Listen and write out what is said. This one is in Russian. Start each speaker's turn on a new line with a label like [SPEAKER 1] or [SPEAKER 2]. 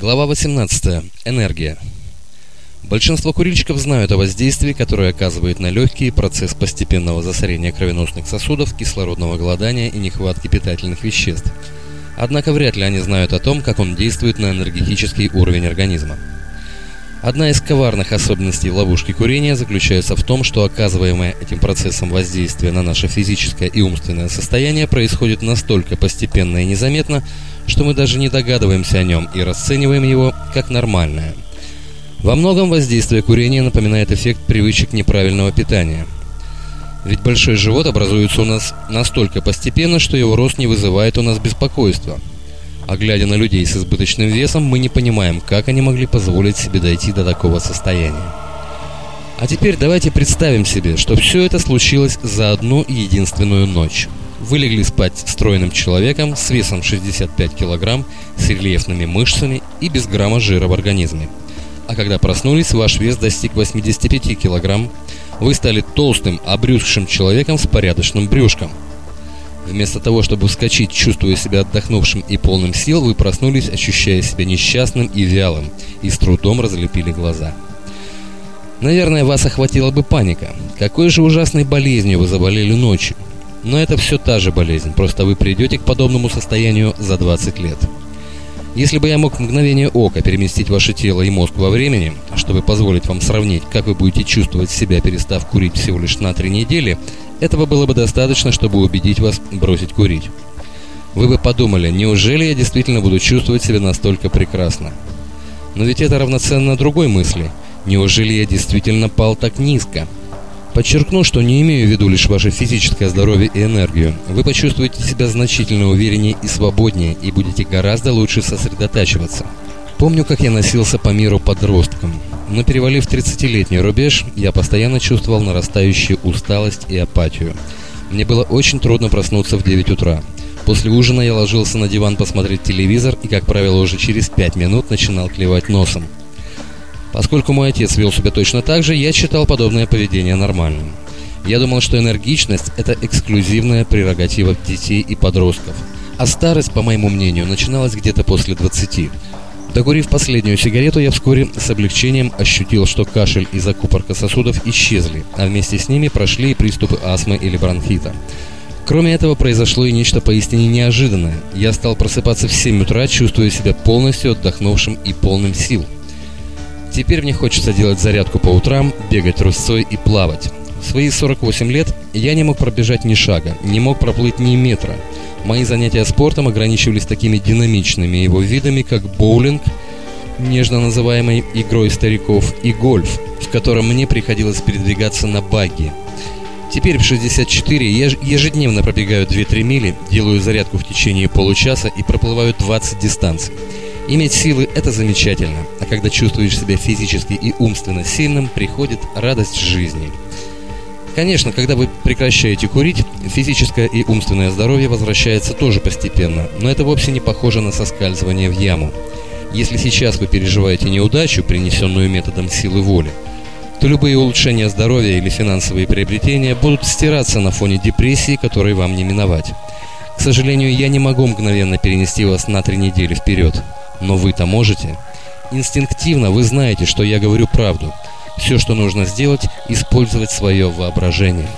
[SPEAKER 1] Глава 18. Энергия. Большинство курильщиков знают о воздействии, которое оказывает на легкие процесс постепенного засорения кровеносных сосудов, кислородного голодания и нехватки питательных веществ. Однако вряд ли они знают о том, как он действует на энергетический уровень организма. Одна из коварных особенностей ловушки курения заключается в том, что оказываемое этим процессом воздействие на наше физическое и умственное состояние происходит настолько постепенно и незаметно, что мы даже не догадываемся о нем и расцениваем его как нормальное. Во многом воздействие курения напоминает эффект привычек неправильного питания. Ведь большой живот образуется у нас настолько постепенно, что его рост не вызывает у нас беспокойства. А глядя на людей с избыточным весом, мы не понимаем, как они могли позволить себе дойти до такого состояния. А теперь давайте представим себе, что все это случилось за одну единственную ночь. Вы легли спать стройным человеком с весом 65 килограмм, с рельефными мышцами и без грамма жира в организме. А когда проснулись, ваш вес достиг 85 килограмм. Вы стали толстым, обрюзгшим человеком с порядочным брюшком. Вместо того, чтобы вскочить, чувствуя себя отдохнувшим и полным сил, вы проснулись, ощущая себя несчастным и вялым, и с трудом разлепили глаза. Наверное, вас охватила бы паника. Какой же ужасной болезнью вы заболели ночью? Но это все та же болезнь, просто вы придете к подобному состоянию за 20 лет. Если бы я мог в мгновение ока переместить ваше тело и мозг во времени, чтобы позволить вам сравнить, как вы будете чувствовать себя, перестав курить всего лишь на три недели, этого было бы достаточно, чтобы убедить вас бросить курить. Вы бы подумали, неужели я действительно буду чувствовать себя настолько прекрасно? Но ведь это равноценно другой мысли. Неужели я действительно пал так низко? Подчеркну, что не имею в виду лишь ваше физическое здоровье и энергию. Вы почувствуете себя значительно увереннее и свободнее, и будете гораздо лучше сосредотачиваться. Помню, как я носился по миру подростком. Но перевалив 30-летний рубеж, я постоянно чувствовал нарастающую усталость и апатию. Мне было очень трудно проснуться в 9 утра. После ужина я ложился на диван посмотреть телевизор и, как правило, уже через 5 минут начинал клевать носом. Поскольку мой отец вел себя точно так же, я считал подобное поведение нормальным. Я думал, что энергичность – это эксклюзивная прерогатива детей и подростков. А старость, по моему мнению, начиналась где-то после 20. Докурив последнюю сигарету, я вскоре с облегчением ощутил, что кашель и закупорка сосудов исчезли, а вместе с ними прошли и приступы астмы или бронхита. Кроме этого, произошло и нечто поистине неожиданное. Я стал просыпаться в 7 утра, чувствуя себя полностью отдохнувшим и полным сил – Теперь мне хочется делать зарядку по утрам, бегать рысцой и плавать. В свои 48 лет я не мог пробежать ни шага, не мог проплыть ни метра. Мои занятия спортом ограничивались такими динамичными его видами, как боулинг, нежно называемой игрой стариков, и гольф, в котором мне приходилось передвигаться на багги. Теперь в 64 я ежедневно пробегаю 2-3 мили, делаю зарядку в течение получаса и проплываю 20 дистанций. Иметь силы – это замечательно, а когда чувствуешь себя физически и умственно сильным, приходит радость жизни. Конечно, когда вы прекращаете курить, физическое и умственное здоровье возвращается тоже постепенно, но это вовсе не похоже на соскальзывание в яму. Если сейчас вы переживаете неудачу, принесенную методом силы воли, то любые улучшения здоровья или финансовые приобретения будут стираться на фоне депрессии, которой вам не миновать. К сожалению, я не могу мгновенно перенести вас на три недели вперед. Но вы-то можете. Инстинктивно вы знаете, что я говорю правду. Все, что нужно сделать, использовать свое воображение.